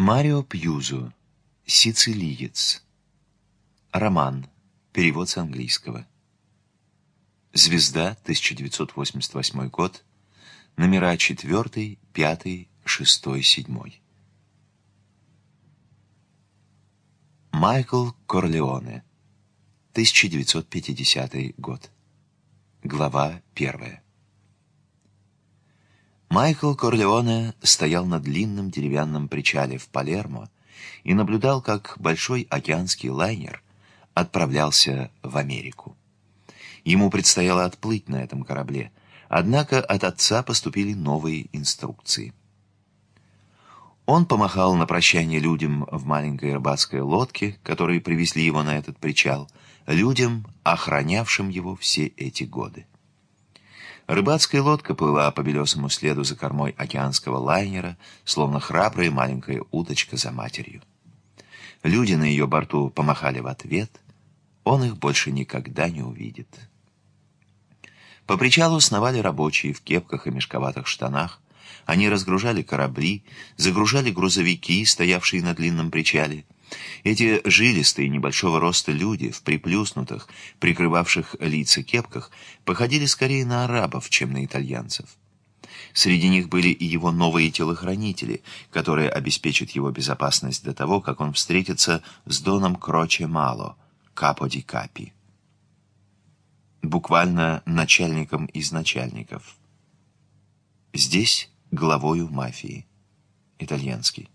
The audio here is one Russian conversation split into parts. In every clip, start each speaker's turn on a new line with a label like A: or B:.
A: Марио Пьюзо. Сицилиец. Роман. Перевод с английского. Звезда, 1988 год. Номера 4, 5, 6, 7. Майкл Корлеоне. 1950 год. Глава 1. Майкл Корлеоне стоял на длинном деревянном причале в Палермо и наблюдал, как большой океанский лайнер отправлялся в Америку. Ему предстояло отплыть на этом корабле, однако от отца поступили новые инструкции. Он помахал на прощание людям в маленькой рыбацкой лодке, которые привезли его на этот причал, людям, охранявшим его все эти годы. Рыбацкая лодка плыла по белесому следу за кормой океанского лайнера, словно храбрая маленькая уточка за матерью. Люди на ее борту помахали в ответ. Он их больше никогда не увидит. По причалу сновали рабочие в кепках и мешковатых штанах. Они разгружали корабли, загружали грузовики, стоявшие на длинном причале, эти жилистые, небольшого роста люди в приплюснутых, прикрывавших лица кепках, походили скорее на арабов, чем на итальянцев. Среди них были и его новые телохранители, которые обеспечат его безопасность до того, как он встретится с Доном Кроче Мало, Капо ди Капи. Буквально начальником из начальников. Здесь главою мафии. Итальянский.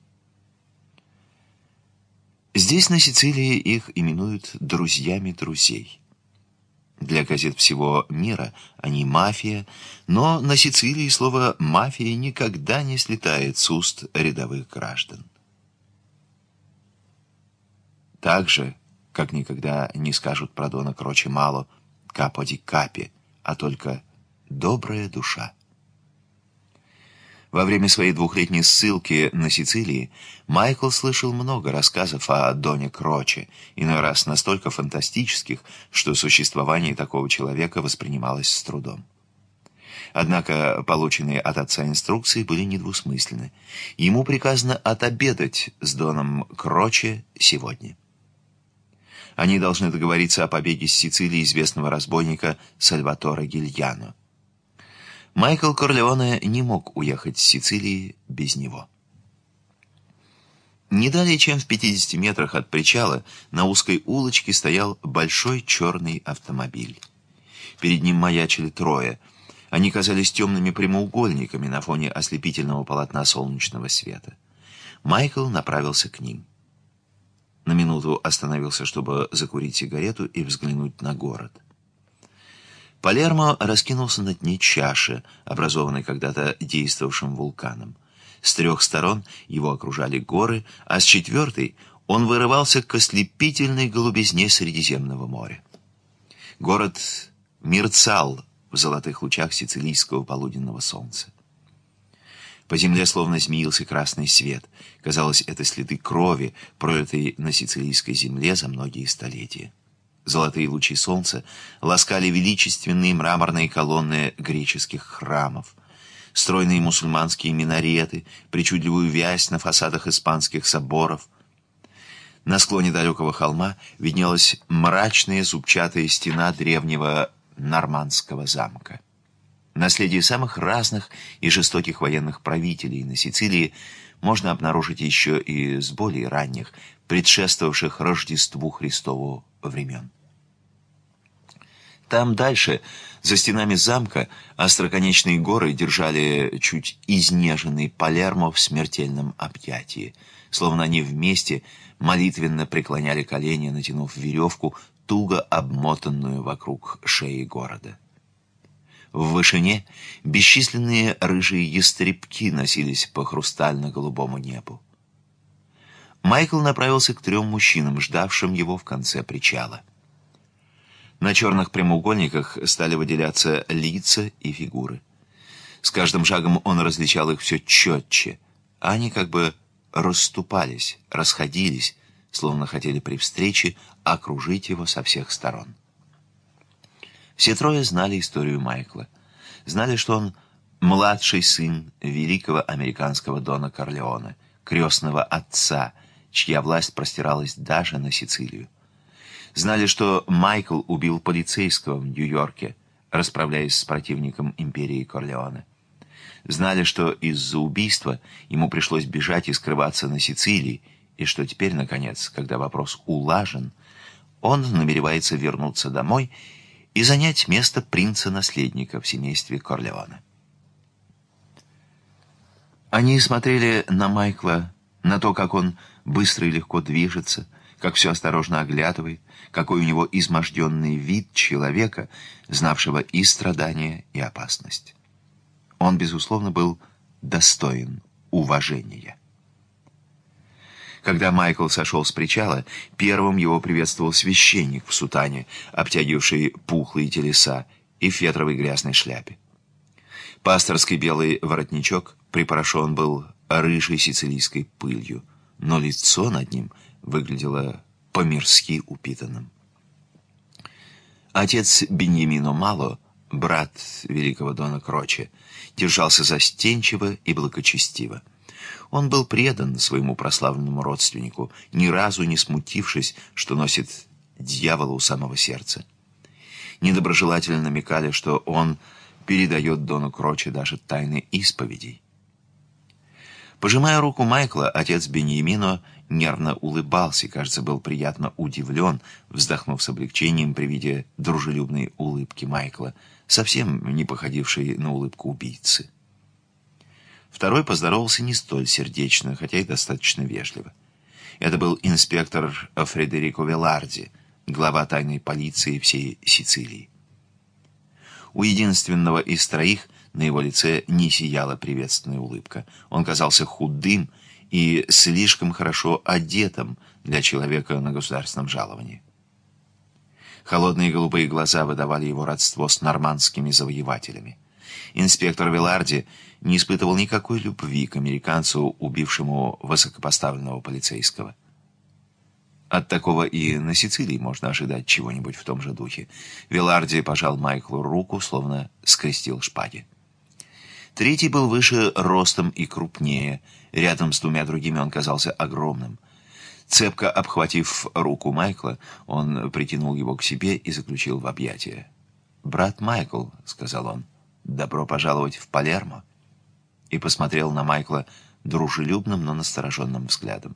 A: Здесь, на Сицилии, их именуют «друзьями друзей». Для газет всего мира они мафия, но на Сицилии слово «мафия» никогда не слетает с уст рядовых граждан. Так же, как никогда не скажут про Дона Кроче Мало «капо ди капи», а только «добрая душа». Во время своей двухлетней ссылки на Сицилии Майкл слышал много рассказов о Доне Кроче, иной раз настолько фантастических, что существование такого человека воспринималось с трудом. Однако полученные от отца инструкции были недвусмысленны. Ему приказано отобедать с Доном Кроче сегодня. Они должны договориться о побеге с Сицилии известного разбойника Сальватора Гильяно. Майкл Корлеоне не мог уехать с Сицилии без него. Не далее, чем в 50 метрах от причала, на узкой улочке стоял большой черный автомобиль. Перед ним маячили трое. Они казались темными прямоугольниками на фоне ослепительного полотна солнечного света. Майкл направился к ним. На минуту остановился, чтобы закурить сигарету и взглянуть на город. Палермо раскинулся на дне чаши, образованной когда-то действовавшим вулканом. С трех сторон его окружали горы, а с четвертой он вырывался к ослепительной голубизне Средиземного моря. Город мерцал в золотых лучах сицилийского полуденного солнца. По земле словно змеился красный свет. Казалось, это следы крови, пролитой на сицилийской земле за многие столетия. Золотые лучи солнца ласкали величественные мраморные колонны греческих храмов, стройные мусульманские минареты, причудливую вязь на фасадах испанских соборов. На склоне далекого холма виднелась мрачная зубчатая стена древнего нормандского замка. Наследие самых разных и жестоких военных правителей на Сицилии можно обнаружить еще и с более ранних, предшествовавших Рождеству Христову времен. Там дальше, за стенами замка, остроконечные горы держали чуть изнеженный Палермо в смертельном объятии, словно они вместе молитвенно преклоняли колени, натянув веревку, туго обмотанную вокруг шеи города. В вышине бесчисленные рыжие ястребки носились по хрустально-голубому небу. Майкл направился к трем мужчинам, ждавшим его в конце причала. На черных прямоугольниках стали выделяться лица и фигуры. С каждым шагом он различал их все четче, они как бы расступались, расходились, словно хотели при встрече окружить его со всех сторон. Все трое знали историю Майкла. Знали, что он младший сын великого американского Дона Корлеоне – крестного отца, чья власть простиралась даже на Сицилию. Знали, что Майкл убил полицейского в Нью-Йорке, расправляясь с противником империи Корлеоне. Знали, что из-за убийства ему пришлось бежать и скрываться на Сицилии, и что теперь, наконец, когда вопрос улажен, он намеревается вернуться домой и занять место принца-наследника в семействе Корлеоне. Они смотрели на Майкла, на то, как он быстро и легко движется, как все осторожно оглядывает, какой у него изможденный вид человека, знавшего и страдания, и опасность. Он, безусловно, был достоин уважения. Когда Майкл сошел с причала, первым его приветствовал священник в сутане, обтягивавший пухлые телеса и фетровой грязной шляпе. Пасторский белый воротничок припорошен был рыжей сицилийской пылью, но лицо над ним выглядело по-мирски упитанным. Отец Беньямино Мало, брат великого Дона Кроче, держался застенчиво и благочестиво. Он был предан своему прославленному родственнику, ни разу не смутившись, что носит дьявола у самого сердца. Недоброжелательно намекали, что он передает Дону Кроче даже тайны исповедей. Пожимая руку Майкла, отец Беньямино нервно улыбался и, кажется, был приятно удивлен, вздохнув с облегчением при виде дружелюбной улыбки Майкла, совсем не походившей на улыбку убийцы. Второй поздоровался не столь сердечно, хотя и достаточно вежливо. Это был инспектор Фредерико Веларди, глава тайной полиции всей Сицилии. У единственного из троих на его лице не сияла приветственная улыбка. Он казался худым и слишком хорошо одетым для человека на государственном жаловании. Холодные голубые глаза выдавали его родство с нормандскими завоевателями. Инспектор Виларди не испытывал никакой любви к американцу, убившему высокопоставленного полицейского. От такого и на Сицилии можно ожидать чего-нибудь в том же духе. Виларди пожал Майклу руку, словно скрестил шпаги. Третий был выше ростом и крупнее. Рядом с двумя другими он казался огромным. Цепко обхватив руку Майкла, он притянул его к себе и заключил в объятия. «Брат Майкл», — сказал он, — «добро пожаловать в Палермо». И посмотрел на Майкла дружелюбным, но настороженным взглядом.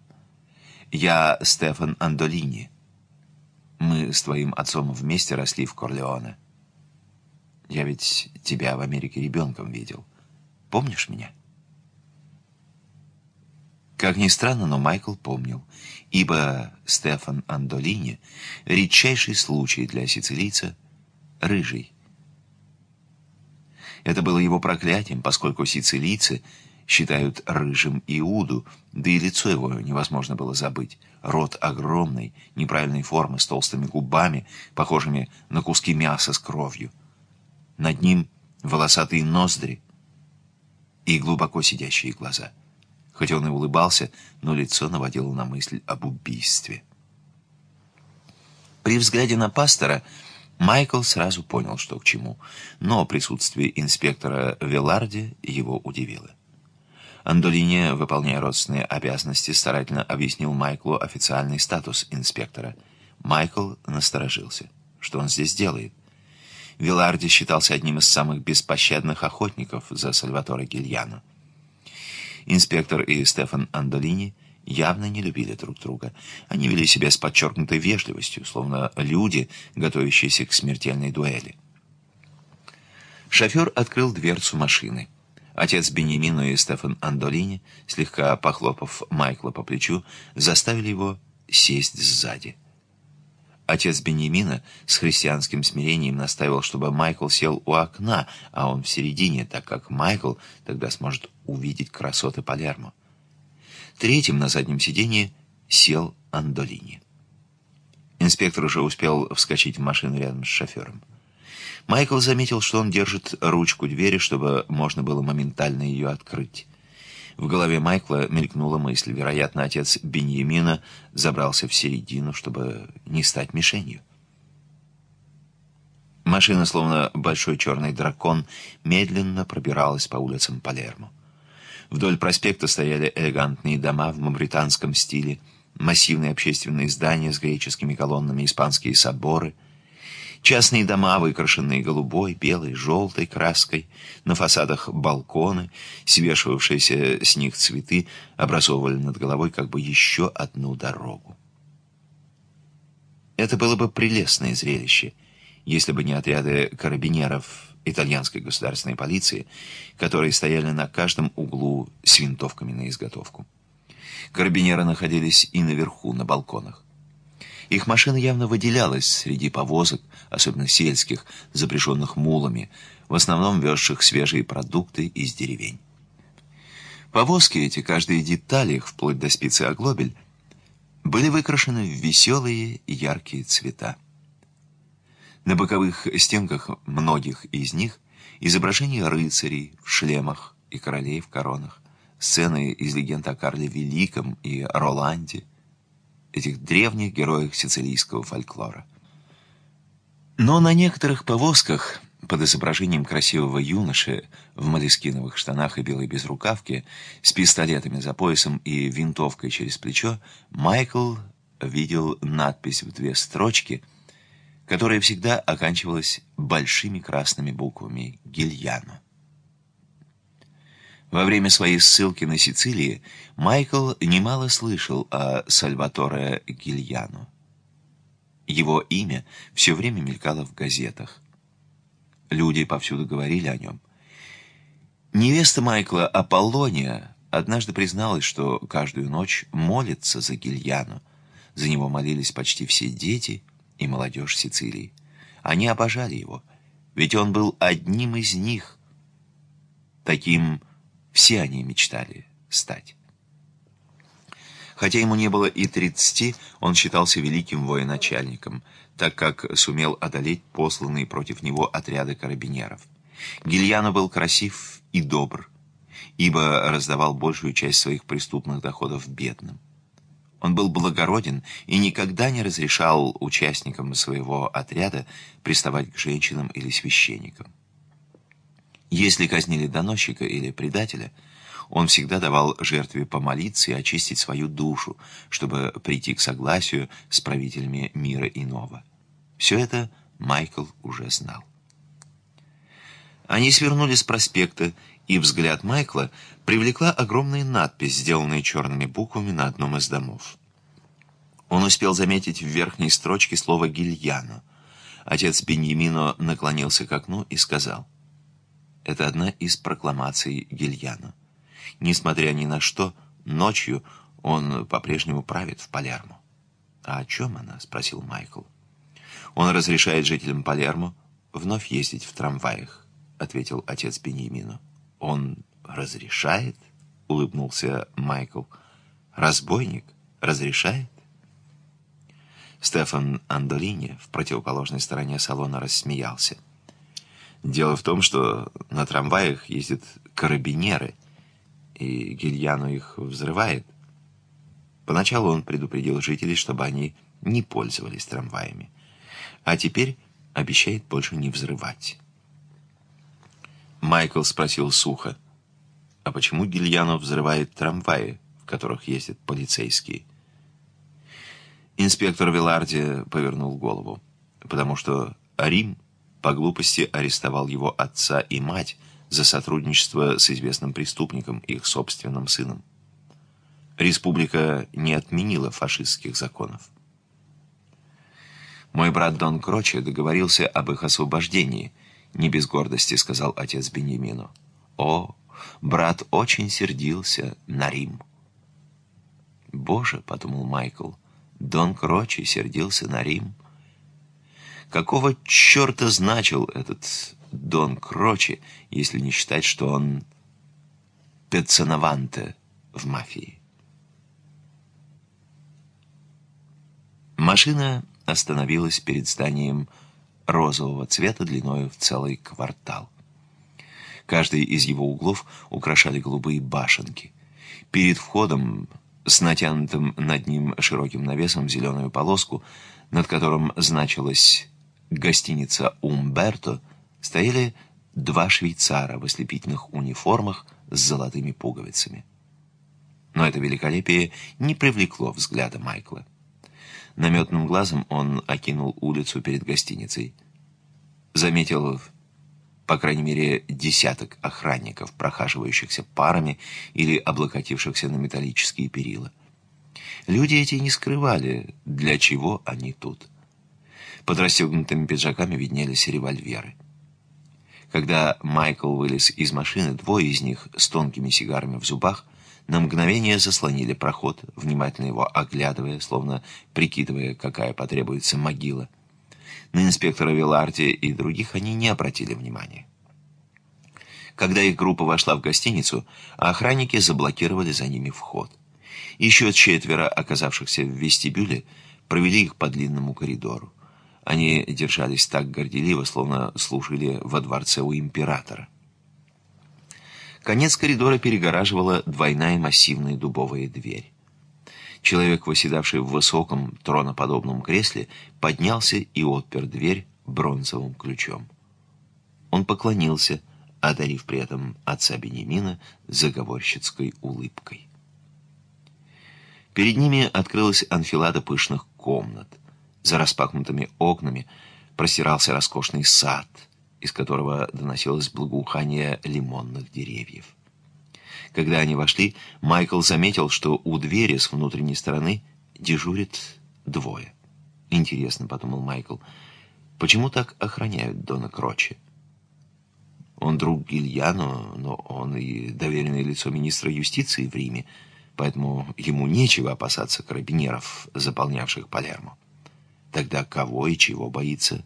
A: «Я Стефан Андолини. Мы с твоим отцом вместе росли в Корлеоне. Я ведь тебя в Америке ребенком видел». Помнишь меня?» Как ни странно, но Майкл помнил, ибо Стефан Андолини — редчайший случай для сицилийца — рыжий. Это было его проклятием, поскольку сицилийцы считают рыжим Иуду, да и лицо его невозможно было забыть. Рот огромный, неправильной формы, с толстыми губами, похожими на куски мяса с кровью. Над ним волосатые ноздри — и глубоко сидящие глаза. Хоть он и улыбался, но лицо наводило на мысль об убийстве. При взгляде на пастора Майкл сразу понял, что к чему, но присутствие инспектора Веларди его удивило. Андолине, выполняя родственные обязанности, старательно объяснил Майклу официальный статус инспектора. Майкл насторожился. Что он здесь делает? Виларди считался одним из самых беспощадных охотников за Сальваторе Гильяно. Инспектор и Стефан Андолини явно не любили друг друга. Они вели себя с подчеркнутой вежливостью, словно люди, готовящиеся к смертельной дуэли. Шофер открыл дверцу машины. Отец Бенемину и Стефан Андолини, слегка похлопав Майкла по плечу, заставили его сесть сзади. Отец Бенемина с христианским смирением настаивал, чтобы Майкл сел у окна, а он в середине, так как Майкл тогда сможет увидеть красоты Палермо. Третьим на заднем сиденье сел Андолини. Инспектор уже успел вскочить в машину рядом с шофером. Майкл заметил, что он держит ручку двери, чтобы можно было моментально ее открыть. В голове Майкла мелькнула мысль. Вероятно, отец Беньямина забрался в середину, чтобы не стать мишенью. Машина, словно большой черный дракон, медленно пробиралась по улицам Палермо. Вдоль проспекта стояли элегантные дома в мавританском стиле, массивные общественные здания с греческими колоннами, испанские соборы — Частные дома, выкрашенные голубой, белой, желтой краской, на фасадах балконы, свешивавшиеся с них цветы, образовывали над головой как бы еще одну дорогу. Это было бы прелестное зрелище, если бы не отряды карабинеров итальянской государственной полиции, которые стояли на каждом углу с винтовками на изготовку. Карабинеры находились и наверху, на балконах. Их машина явно выделялась среди повозок, особенно сельских, запряженных мулами, в основном везших свежие продукты из деревень. Повозки эти, каждая деталь их, вплоть до спицы оглобель, были выкрашены в веселые и яркие цвета. На боковых стенках многих из них изображения рыцарей в шлемах и королей в коронах, сцены из легенд о Карле Великом и Роланде, этих древних героях сицилийского фольклора. Но на некоторых повозках под изображением красивого юноши в молескиновых штанах и белой безрукавке с пистолетами за поясом и винтовкой через плечо Майкл видел надпись в две строчки, которая всегда оканчивалась большими красными буквами «Гильяно». Во время своей ссылки на Сицилии Майкл немало слышал о Сальваторе Гильяно. Его имя все время мелькало в газетах. Люди повсюду говорили о нем. Невеста Майкла Аполлония однажды призналась, что каждую ночь молится за Гильяно. За него молились почти все дети и молодежь Сицилии. Они обожали его, ведь он был одним из них, таким все они мечтали стать. Хотя ему не было и тридцати, он считался великим военачальником, так как сумел одолеть посланные против него отряды карабинеров. Гильяно был красив и добр, ибо раздавал большую часть своих преступных доходов бедным. Он был благороден и никогда не разрешал участникам своего отряда приставать к женщинам или священникам. Если казнили доносчика или предателя, он всегда давал жертве помолиться и очистить свою душу, чтобы прийти к согласию с правителями мира иного. Все это Майкл уже знал. Они свернули с проспекта, и взгляд Майкла привлекла огромная надпись, сделанная черными буквами на одном из домов. Он успел заметить в верхней строчке слово «гильяно». Отец Беньямино наклонился к окну и сказал — это одна из прокламаций Гильяно. Несмотря ни на что, ночью он по-прежнему правит в Палермо. «А о чем она?» — спросил Майкл. «Он разрешает жителям Палермо вновь ездить в трамваях», — ответил отец Беньямину. «Он разрешает?» — улыбнулся Майкл. «Разбойник разрешает?» Стефан Андолини в противоположной стороне салона рассмеялся. Дело в том, что на трамваях ездят карабинеры, и Гильяну их взрывает. Поначалу он предупредил жителей, чтобы они не пользовались трамваями. А теперь обещает больше не взрывать. Майкл спросил сухо, а почему Гильяно взрывает трамваи, в которых ездят полицейские? Инспектор Виларди повернул голову, потому что Рим по глупости арестовал его отца и мать за сотрудничество с известным преступником, их собственным сыном. Республика не отменила фашистских законов. «Мой брат Дон Кроче договорился об их освобождении», — не без гордости сказал отец Беньямину. «О, брат очень сердился на Рим». «Боже», — подумал Майкл, — «Дон Кроче сердился на Рим». Какого черта значил этот Дон Крочи, если не считать, что он пецанованте в мафии? Машина остановилась перед зданием розового цвета длиною в целый квартал. Каждый из его углов украшали голубые башенки. Перед входом с натянутым над ним широким навесом зеленую полоску, над которым значилось гостиница «Умберто» стояли два швейцара в ослепительных униформах с золотыми пуговицами. Но это великолепие не привлекло взгляда Майкла. Наметным глазом он окинул улицу перед гостиницей. Заметил, по крайней мере, десяток охранников, прохаживающихся парами или облокотившихся на металлические перила. Люди эти не скрывали, для чего они тут. Под расстегнутыми пиджаками виднелись револьверы. Когда Майкл вылез из машины, двое из них с тонкими сигарами в зубах на мгновение заслонили проход, внимательно его оглядывая, словно прикидывая, какая потребуется могила. На инспектора Виларди и других они не обратили внимания. Когда их группа вошла в гостиницу, охранники заблокировали за ними вход. Еще четверо, оказавшихся в вестибюле, провели их по длинному коридору. Они держались так горделиво, словно служили во дворце у императора. Конец коридора перегораживала двойная массивная дубовая дверь. Человек, восседавший в высоком троноподобном кресле, поднялся и отпер дверь бронзовым ключом. Он поклонился, одарив при этом отца Бенемина заговорщицкой улыбкой. Перед ними открылась анфилада пышных комнат — за распахнутыми окнами простирался роскошный сад, из которого доносилось благоухание лимонных деревьев. Когда они вошли, Майкл заметил, что у двери с внутренней стороны дежурит двое. «Интересно», — подумал Майкл, — «почему так охраняют Дона Крочи?» Он друг Гильяно, но он и доверенное лицо министра юстиции в Риме, поэтому ему нечего опасаться карабинеров, заполнявших Палермо. Тогда кого и чего боится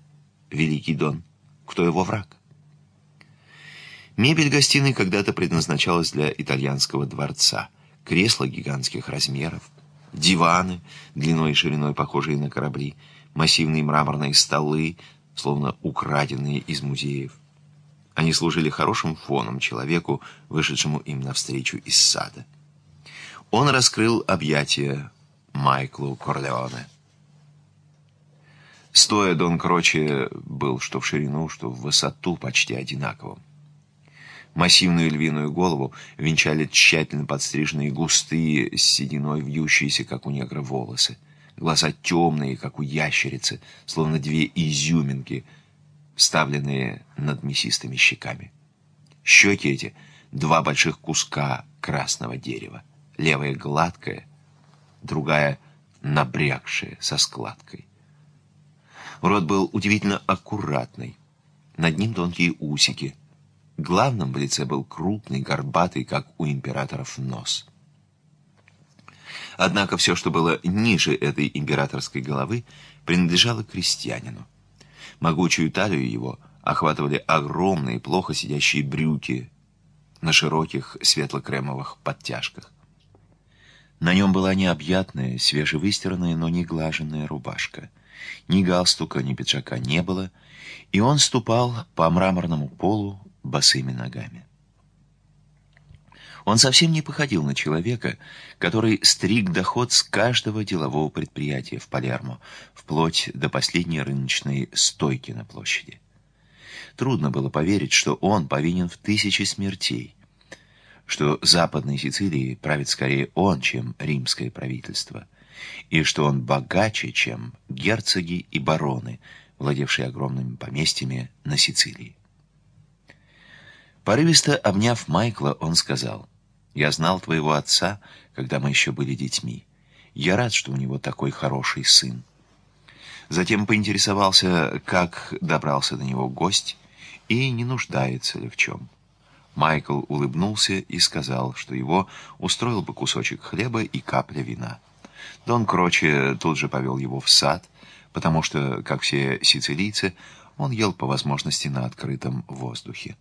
A: Великий Дон? Кто его враг? Мебель гостиной когда-то предназначалась для итальянского дворца. Кресла гигантских размеров, диваны, длиной и шириной похожие на корабли, массивные мраморные столы, словно украденные из музеев. Они служили хорошим фоном человеку, вышедшему им навстречу из сада. Он раскрыл объятия Майклу Корлеоне. Стоя Дон Кроче был что в ширину, что в высоту почти одинаковым. Массивную львиную голову венчали тщательно подстриженные густые, с сединой вьющиеся, как у негра, волосы. Глаза темные, как у ящерицы, словно две изюминки, вставленные над мясистыми щеками. Щеки эти — два больших куска красного дерева. Левая гладкая, другая набрякшая, со складкой. Рот был удивительно аккуратный. Над ним тонкие усики. Главным в лице был крупный, горбатый, как у императоров, нос. Однако все, что было ниже этой императорской головы, принадлежало крестьянину. Могучую талию его охватывали огромные, плохо сидящие брюки на широких светло-кремовых подтяжках. На нем была необъятная, свежевыстиранная, но не глаженная рубашка — ни галстука, ни пиджака не было, и он ступал по мраморному полу босыми ногами. Он совсем не походил на человека, который стриг доход с каждого делового предприятия в Палермо, вплоть до последней рыночной стойки на площади. Трудно было поверить, что он повинен в тысячи смертей, что Западной Сицилии правит скорее он, чем римское правительство — и что он богаче, чем герцоги и бароны, владевшие огромными поместьями на Сицилии. Порывисто обняв Майкла, он сказал, «Я знал твоего отца, когда мы еще были детьми. Я рад, что у него такой хороший сын». Затем поинтересовался, как добрался до него гость и не нуждается ли в чем. Майкл улыбнулся и сказал, что его устроил бы кусочек хлеба и капля вина. Дон Кроче тут же повел его в сад, потому что, как все сицилийцы, он ел по возможности на открытом воздухе.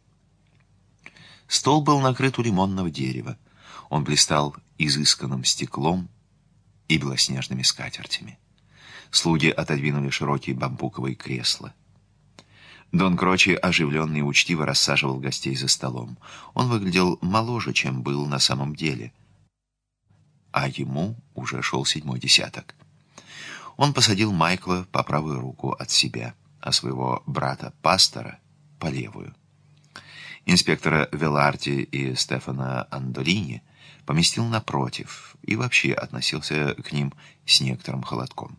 A: Стол был накрыт у лимонного дерева. Он блистал изысканным стеклом и белоснежными скатертями. Слуги отодвинули широкие бамбуковые кресла. Дон Крочи оживленно и учтиво рассаживал гостей за столом. Он выглядел моложе, чем был на самом деле — а ему уже шел седьмой десяток. Он посадил Майкла по правую руку от себя, а своего брата-пастора по левую. Инспектора Веларти и Стефана Андолини поместил напротив и вообще относился к ним с некоторым холодком.